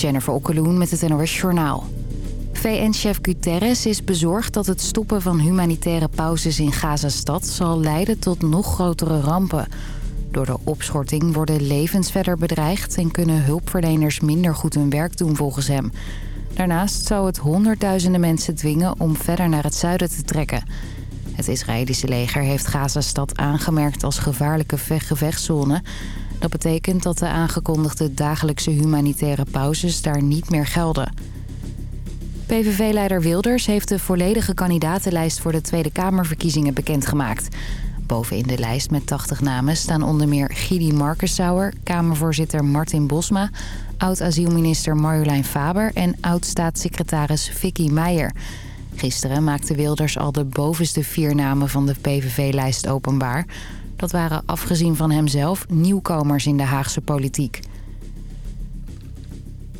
Jennifer Okkeloen met het NOS Journaal. VN-chef Guterres is bezorgd dat het stoppen van humanitaire pauzes in Gazastad... zal leiden tot nog grotere rampen. Door de opschorting worden levens verder bedreigd... en kunnen hulpverleners minder goed hun werk doen volgens hem. Daarnaast zou het honderdduizenden mensen dwingen om verder naar het zuiden te trekken. Het Israëlische leger heeft Gazastad aangemerkt als gevaarlijke gevechtszone... Dat betekent dat de aangekondigde dagelijkse humanitaire pauzes daar niet meer gelden. PVV-leider Wilders heeft de volledige kandidatenlijst voor de Tweede Kamerverkiezingen bekendgemaakt. Bovenin de lijst met 80 namen staan onder meer Gidi Markensauer, Kamervoorzitter Martin Bosma, oud-asielminister Marjolein Faber en oud-staatssecretaris Vicky Meijer. Gisteren maakte Wilders al de bovenste vier namen van de PVV-lijst openbaar. Dat waren afgezien van hemzelf nieuwkomers in de Haagse politiek.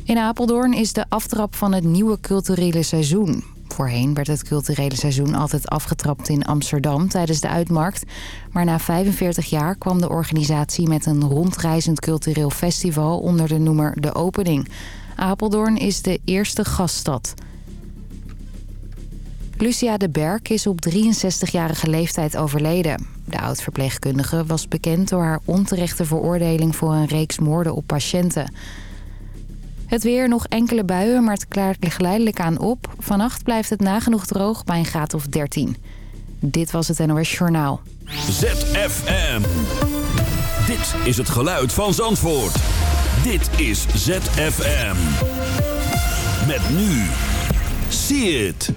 In Apeldoorn is de aftrap van het nieuwe culturele seizoen. Voorheen werd het culturele seizoen altijd afgetrapt in Amsterdam tijdens de uitmarkt. Maar na 45 jaar kwam de organisatie met een rondreizend cultureel festival onder de noemer De Opening. Apeldoorn is de eerste gaststad. Lucia de Berk is op 63-jarige leeftijd overleden. De oud-verpleegkundige was bekend door haar onterechte veroordeling voor een reeks moorden op patiënten. Het weer nog enkele buien, maar het klaart geleidelijk aan op. Vannacht blijft het nagenoeg droog bij een graad of 13. Dit was het NOS Journaal. ZFM. Dit is het geluid van Zandvoort. Dit is ZFM. Met nu. See it.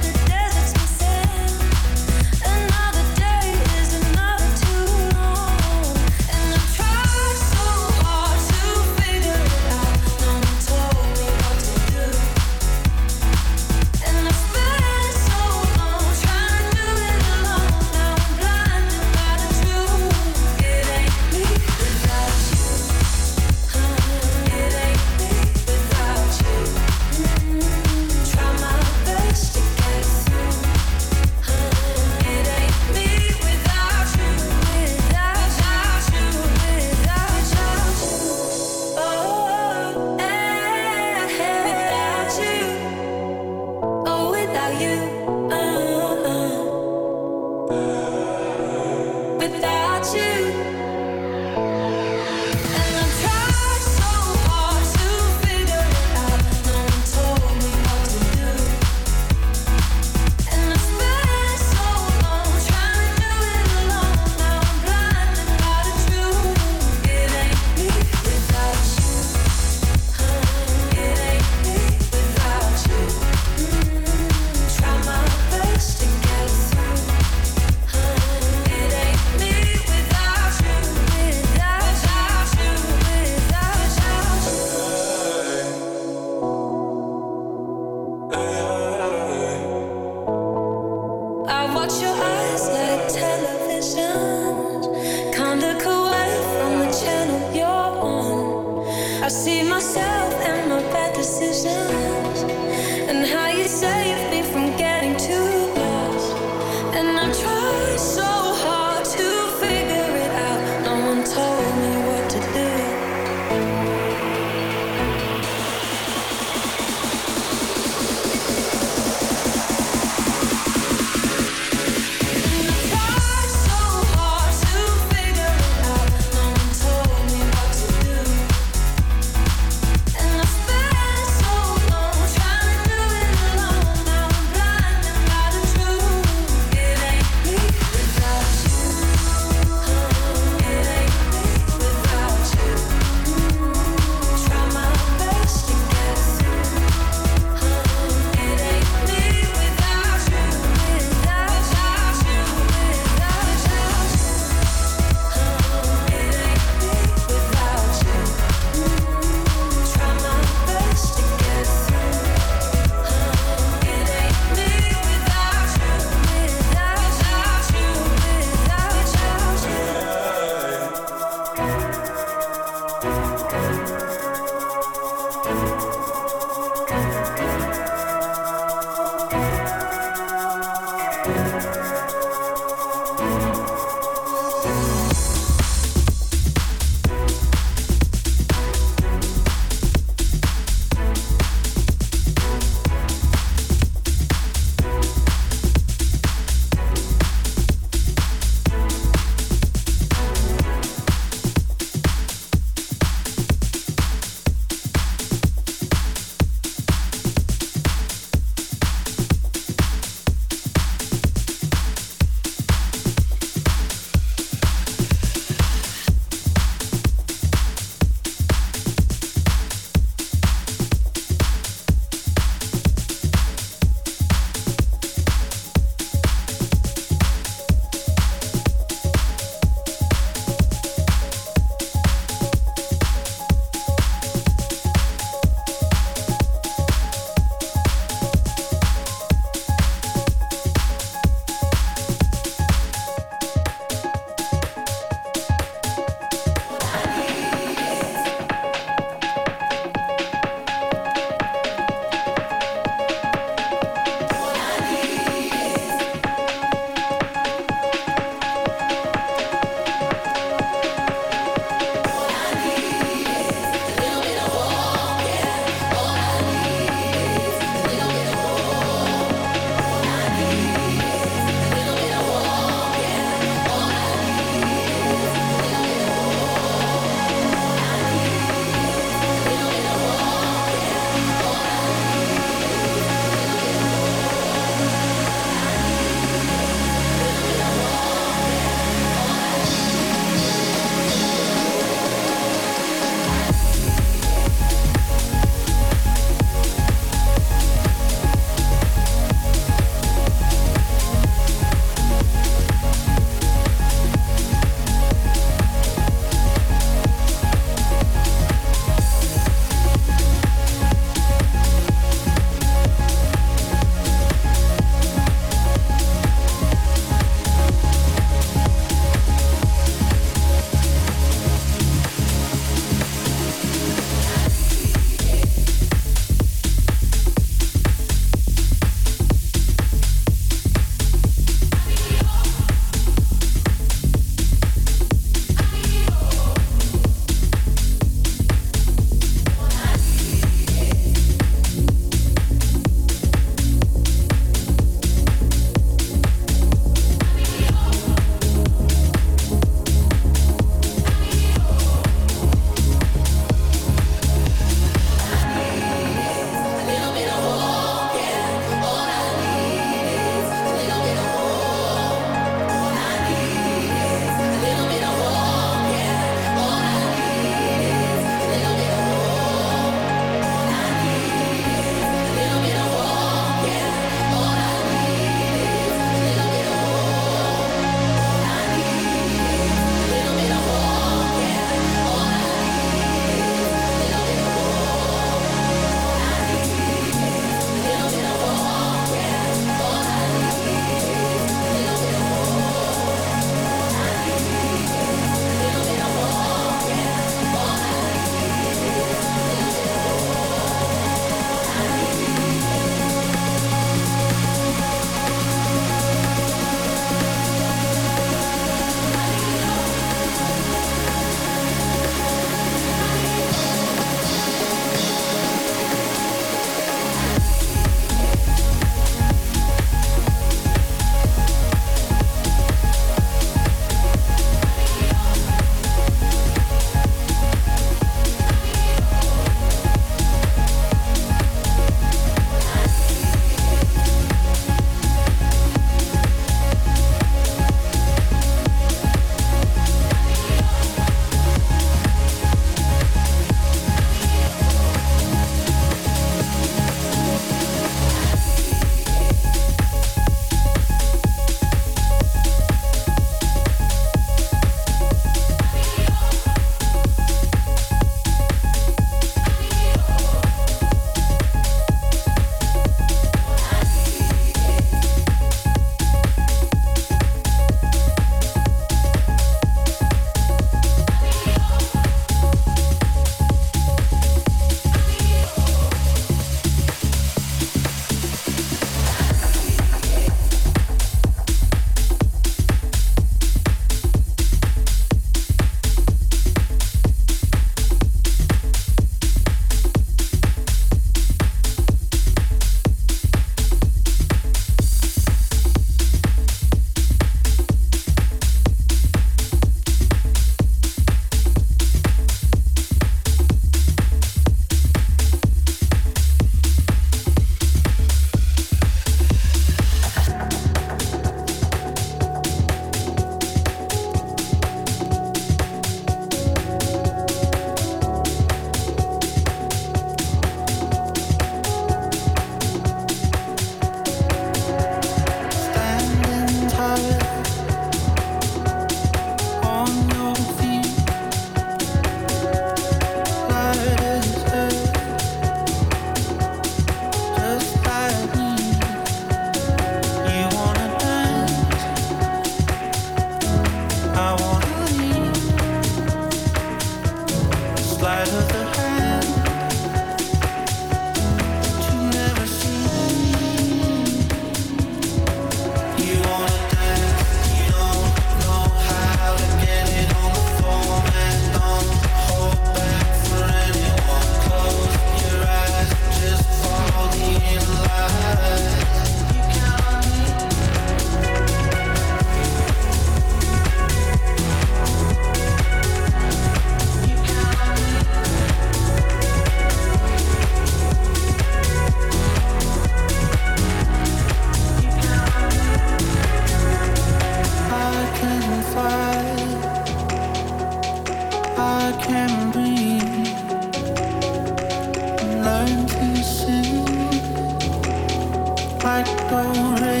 I don't really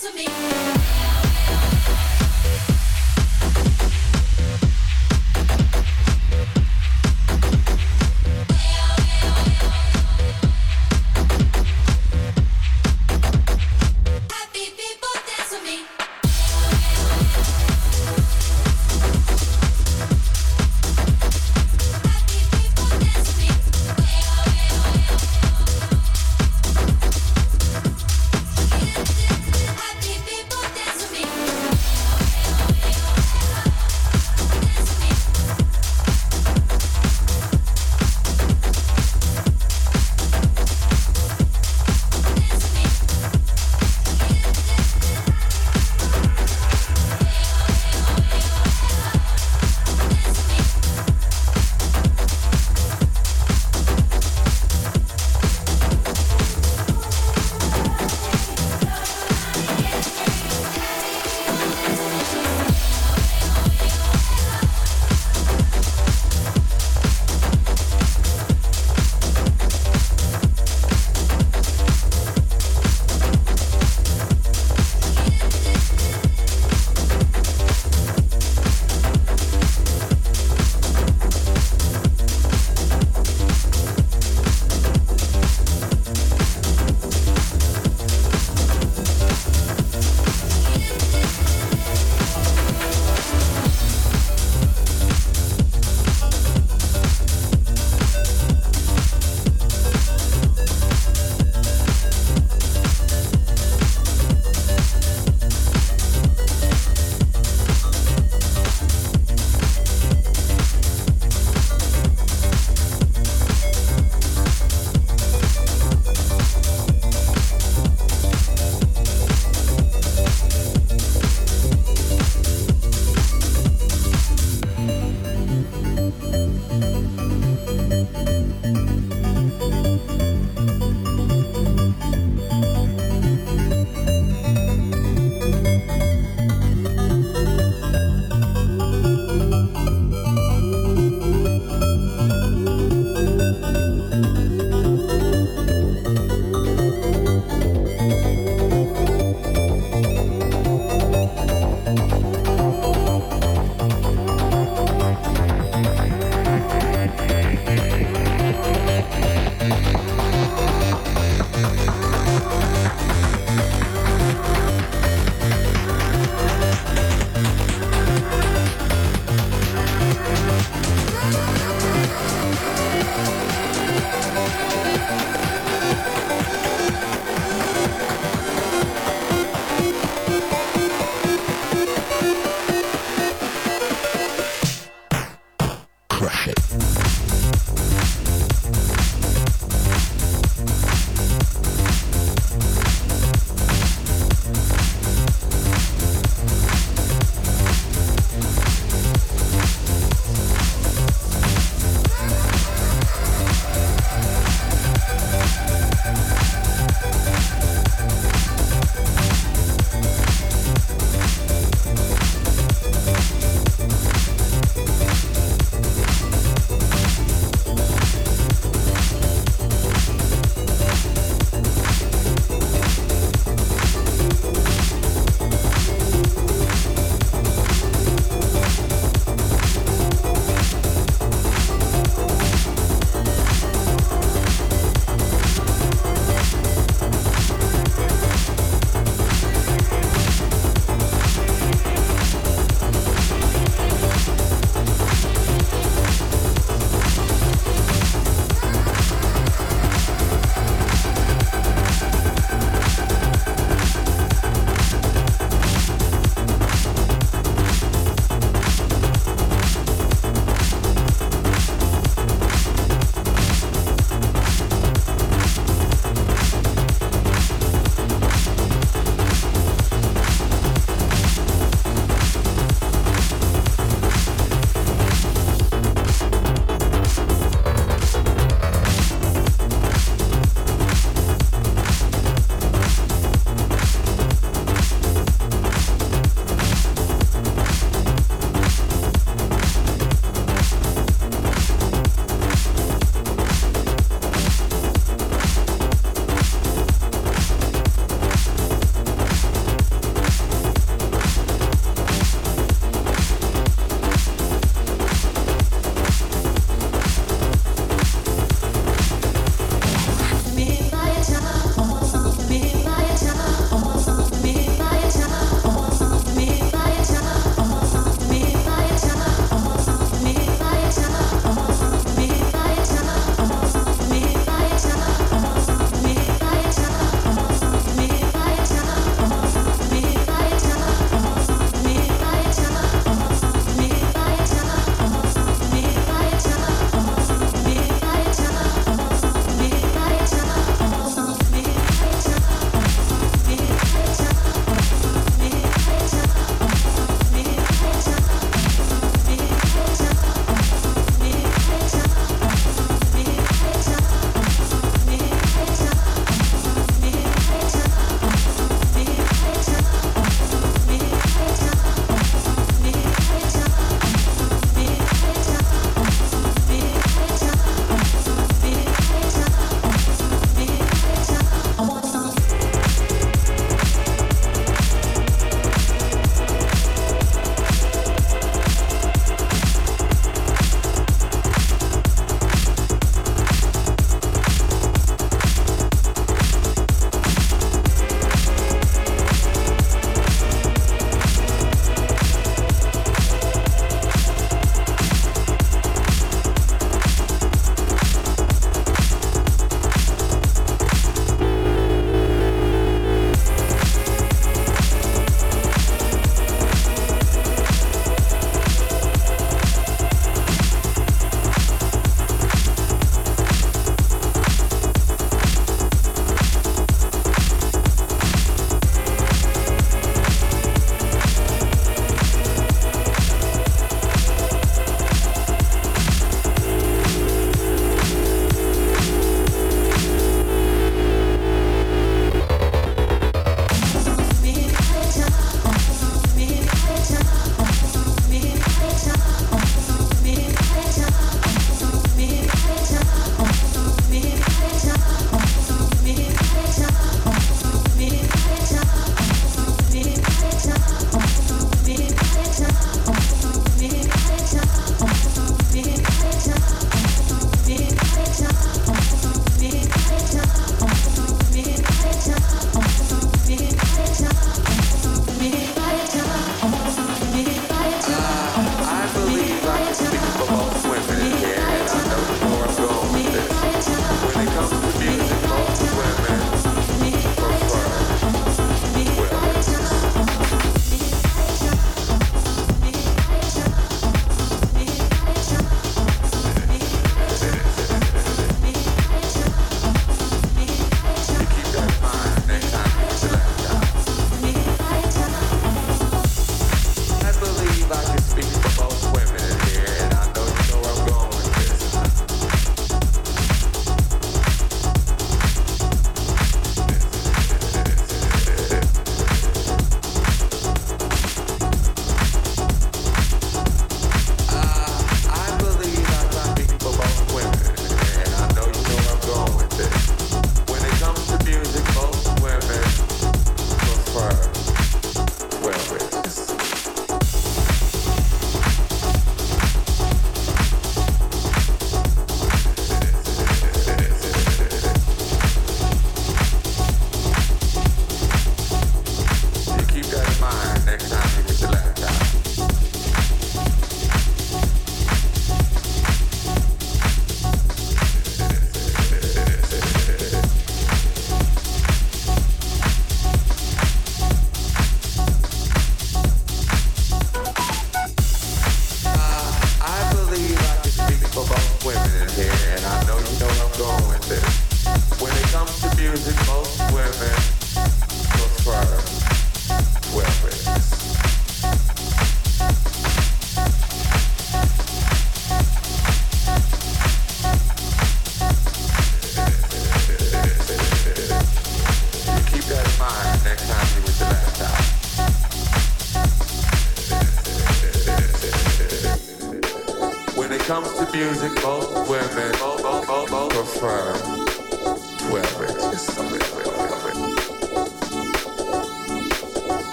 To me.